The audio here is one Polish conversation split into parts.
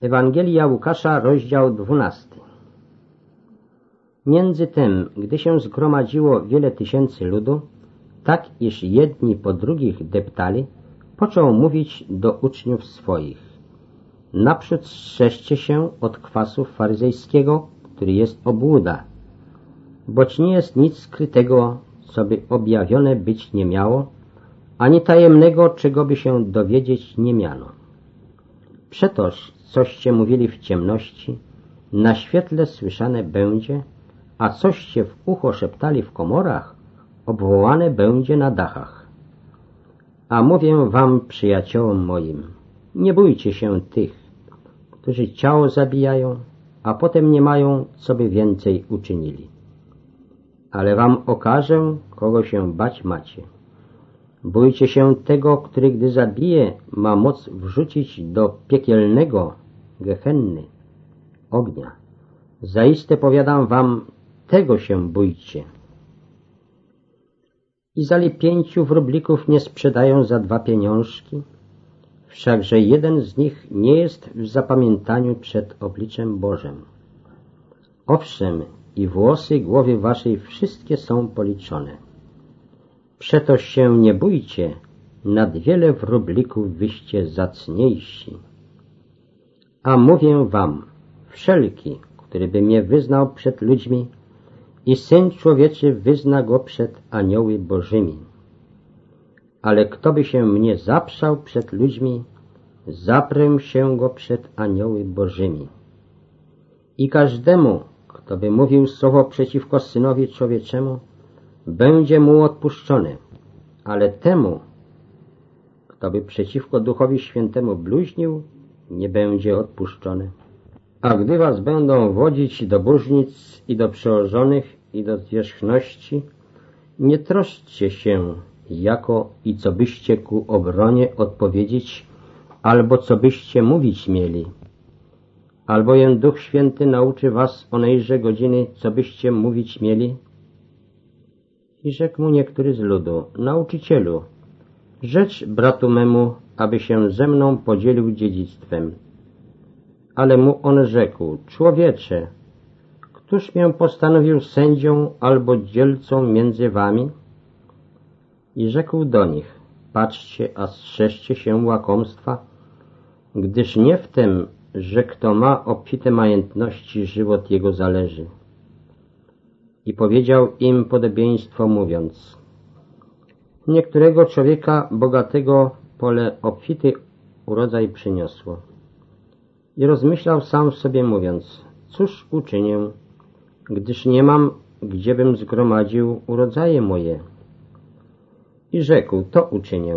Ewangelia Łukasza, rozdział 12. Między tym, gdy się zgromadziło wiele tysięcy ludu, tak iż jedni po drugich deptali, począł mówić do uczniów swoich. Naprzód strzeżcie się od kwasu faryzejskiego, który jest obłuda, boć nie jest nic skrytego, co by objawione być nie miało, ani tajemnego, czego by się dowiedzieć nie miano. Przetoż coście mówili w ciemności, na świetle słyszane będzie, a coście w ucho szeptali w komorach, obwołane będzie na dachach. A mówię wam, przyjaciołom moim, nie bójcie się tych, którzy ciało zabijają, a potem nie mają, co by więcej uczynili. Ale wam okażę, kogo się bać macie. Bójcie się tego, który gdy zabije, ma moc wrzucić do piekielnego gehenny, ognia. Zaiste powiadam wam, tego się bójcie. I zali pięciu wróblików nie sprzedają za dwa pieniążki, wszakże jeden z nich nie jest w zapamiętaniu przed obliczem Bożym. Owszem, i włosy głowy waszej wszystkie są policzone. Przetoż się nie bójcie, nad wiele wróblików wyście zacniejsi. A mówię wam, wszelki, który by mnie wyznał przed ludźmi, i Syn Człowieczy wyzna go przed anioły bożymi. Ale kto by się mnie zaprzał przed ludźmi, zaprę się go przed anioły bożymi. I każdemu, kto by mówił słowo przeciwko Synowi Człowieczemu, będzie mu odpuszczone, ale temu, kto by przeciwko Duchowi Świętemu bluźnił, nie będzie odpuszczone. A gdy was będą wodzić do burznic i do przełożonych i do zwierzchności, nie troszczcie się, jako i co byście ku obronie odpowiedzieć, albo co byście mówić mieli. Albowiem Duch Święty nauczy was onejże godziny, co byście mówić mieli. I rzekł mu niektóry z ludu, nauczycielu, rzecz bratu memu, aby się ze mną podzielił dziedzictwem. Ale mu on rzekł, człowiecze, któż mię postanowił sędzią albo dzielcą między wami? I rzekł do nich, patrzcie, a strzeżcie się łakomstwa, gdyż nie w tym, że kto ma obfite majątności, żywot jego zależy. I powiedział im podobieństwo mówiąc, niektórego człowieka bogatego pole obfity urodzaj przyniosło. I rozmyślał sam sobie mówiąc, cóż uczynię, gdyż nie mam, gdziebym zgromadził urodzaje moje. I rzekł, to uczynię,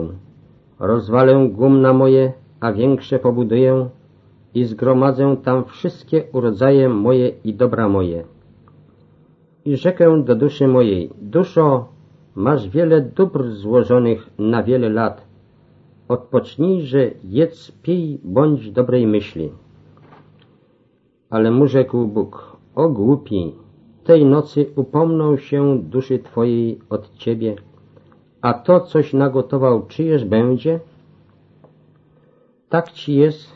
rozwalę gumna moje, a większe pobuduję i zgromadzę tam wszystkie urodzaje moje i dobra moje. I rzekę do duszy mojej, duszo, masz wiele dóbr złożonych na wiele lat, odpocznijże, jedz, pij, bądź dobrej myśli. Ale mu rzekł Bóg, o głupi, tej nocy upomną się duszy Twojej od Ciebie, a to, coś nagotował, czyjeż będzie? Tak Ci jest,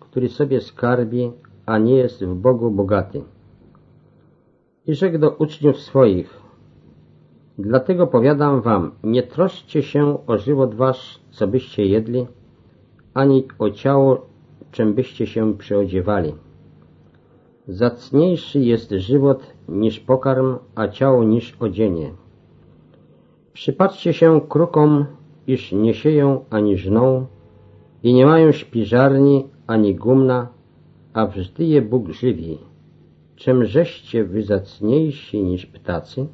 który sobie skarbi, a nie jest w Bogu bogaty. I rzekł do uczniów swoich, dlatego powiadam wam, nie troszcie się o żywot wasz, co byście jedli, ani o ciało, czym byście się przyodziewali. Zacniejszy jest żywot niż pokarm, a ciało niż odzienie. Przypatrzcie się krukom, iż nie sieją ani żną i nie mają śpiżarni ani gumna, a wżdy je Bóg żywi. Czym żeście wy zacniejsi niż ptacy?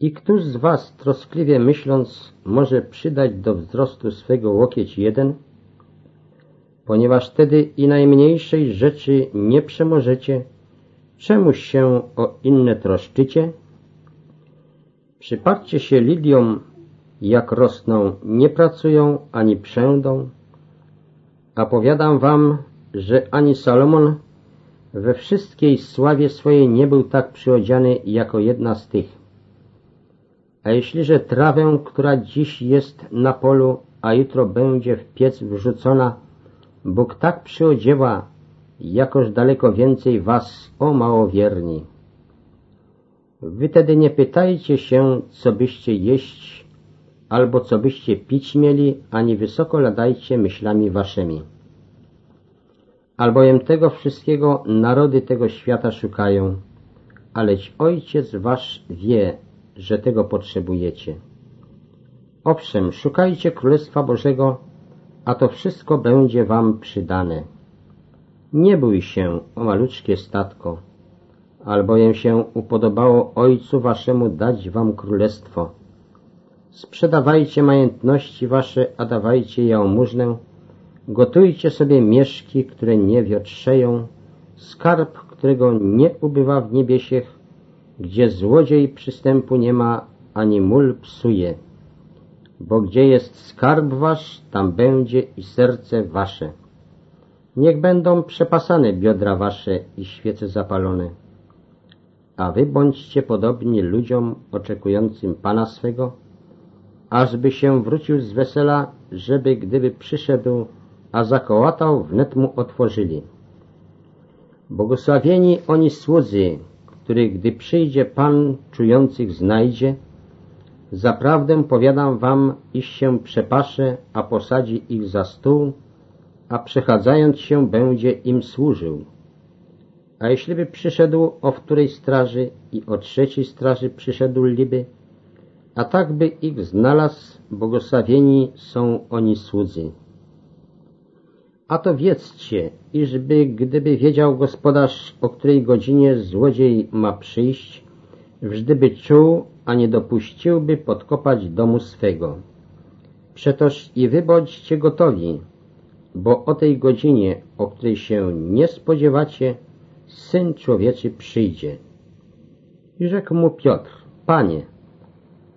I któż z was, troskliwie myśląc, może przydać do wzrostu swego łokieć jeden? Ponieważ wtedy i najmniejszej rzeczy nie przemożecie, czemuż się o inne troszczycie? Przypatrzcie się liliom, jak rosną, nie pracują ani przędą, a powiadam wam, że ani Salomon we wszystkiej sławie swojej nie był tak przyodziany jako jedna z tych. A jeśliże trawę, która dziś jest na polu, a jutro będzie w piec wrzucona, Bóg tak przyodziewa, jakoż daleko więcej was, o małowierni. Wy tedy nie pytajcie się, co byście jeść, albo co byście pić mieli, ani wysoko ladajcie myślami waszymi. Albowiem tego wszystkiego narody tego świata szukają, aleć Ojciec wasz wie, że tego potrzebujecie. Owszem, szukajcie Królestwa Bożego, a to wszystko będzie wam przydane. Nie bój się, o maluczkie statko, albowiem się upodobało Ojcu waszemu dać wam królestwo. Sprzedawajcie majątności wasze, a dawajcie jałmużnę, gotujcie sobie mieszki, które nie wiotrzeją, skarb, którego nie ubywa w niebiesiech, gdzie złodziej przystępu nie ma, ani mól psuje. Bo gdzie jest skarb wasz, tam będzie i serce wasze. Niech będą przepasane biodra wasze i świece zapalone. A wy bądźcie podobni ludziom oczekującym Pana swego, ażby się wrócił z wesela, żeby gdyby przyszedł, a zakołatał, wnet mu otworzyli. Błogosławieni oni słudzy, których gdy przyjdzie Pan czujących znajdzie, zaprawdę powiadam wam, iż się przepasze, a posadzi ich za stół, a przechadzając się będzie im służył. A jeśliby przyszedł o której straży i o trzeciej straży przyszedłliby, a tak by ich znalazł, błogosławieni są oni słudzy. A to wiedzcie, iżby gdyby wiedział gospodarz, o której godzinie złodziej ma przyjść, wżdyby czuł, a nie dopuściłby podkopać domu swego. Przetoż i wy bądźcie gotowi, bo o tej godzinie, o której się nie spodziewacie, Syn Człowieczy przyjdzie. I rzekł mu Piotr, Panie,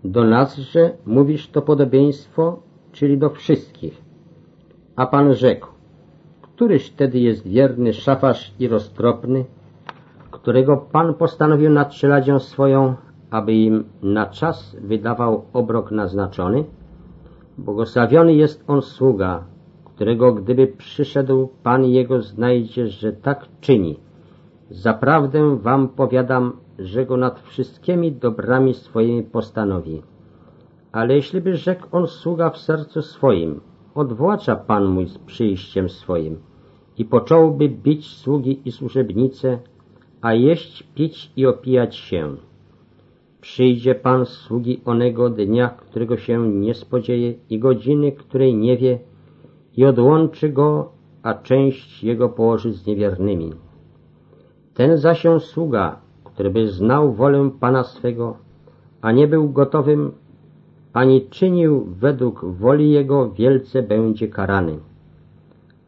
do nasże mówisz to podobieństwo, czyli do wszystkich. A Pan rzekł, któryż wtedy jest wierny szafarz i roztropny, którego Pan postanowił nad szeladzią swoją, aby im na czas wydawał obrok naznaczony? Błogosławiony jest on sługa, którego gdyby przyszedł Pan jego znajdzie, że tak czyni. Zaprawdę wam powiadam, że go nad wszystkimi dobrami swoimi postanowi. Ale jeśliby rzekł on sługa w sercu swoim, odwłacza Pan mój z przyjściem swoim i począłby bić sługi i służebnice, a jeść, pić i opijać się. Przyjdzie Pan sługi onego dnia, którego się nie spodzieje i godziny, której nie wie i odłączy go, a część jego położy z niewiernymi. Ten zaś sługa, który by znał wolę Pana swego, a nie był gotowym, ani czynił według woli Jego, wielce będzie karany.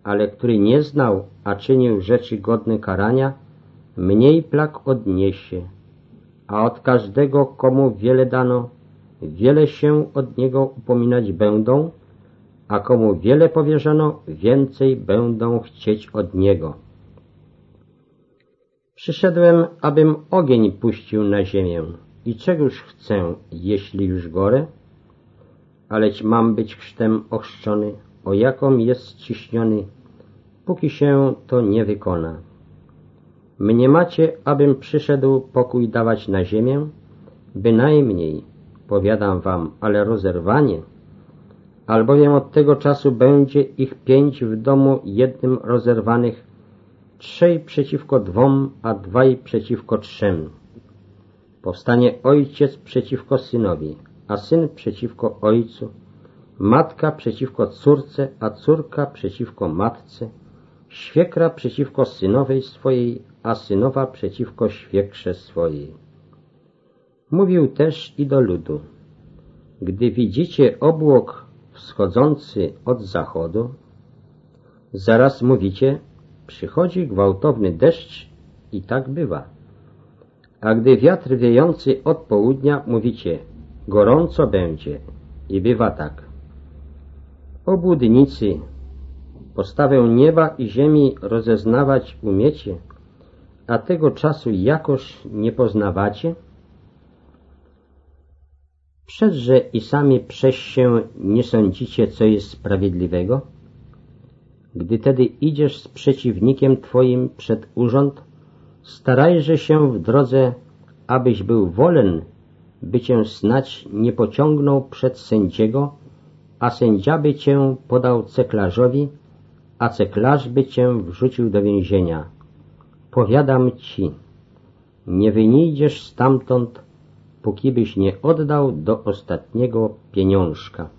Ale który nie znał, a czynił rzeczy godne karania, mniej plag odniesie, a od każdego, komu wiele dano, wiele się od niego upominać będą, a komu wiele powierzono, więcej będą chcieć od niego. Przyszedłem, abym ogień puścił na ziemię. I czegoż chcę, jeśli już gorę? Aleć mam być chrztem ochrzczony, o jaką jest ciśniony, póki się to nie wykona. Mnie macie, abym przyszedł pokój dawać na ziemię? Bynajmniej, powiadam wam, ale rozerwanie, albowiem od tego czasu będzie ich pięć w domu jednym rozerwanych, trzej przeciwko dwom, a dwaj przeciwko trzem. Powstanie ojciec przeciwko synowi, a syn przeciwko ojcu, matka przeciwko córce, a córka przeciwko matce, świekra przeciwko synowej swojej, a synowa przeciwko świekrze swojej. Mówił też i do ludu. Gdy widzicie obłok wschodzący od zachodu, zaraz mówicie, Przychodzi gwałtowny deszcz i tak bywa. A gdy wiatr wiejący od południa, mówicie, gorąco będzie i bywa tak. Obłudnicy, postawę nieba i ziemi rozeznawać umiecie, a tego czasu jakoż nie poznawacie? Przedże i sami przez się nie sądzicie, co jest sprawiedliwego? Gdy tedy idziesz z przeciwnikiem twoim przed urząd, starajże się w drodze, abyś był wolen, by cię snać nie pociągnął przed sędziego, a sędzia by cię podał ceklarzowi, a ceklarz by cię wrzucił do więzienia. Powiadam ci, nie wyjdziesz stamtąd, póki byś nie oddał do ostatniego pieniążka.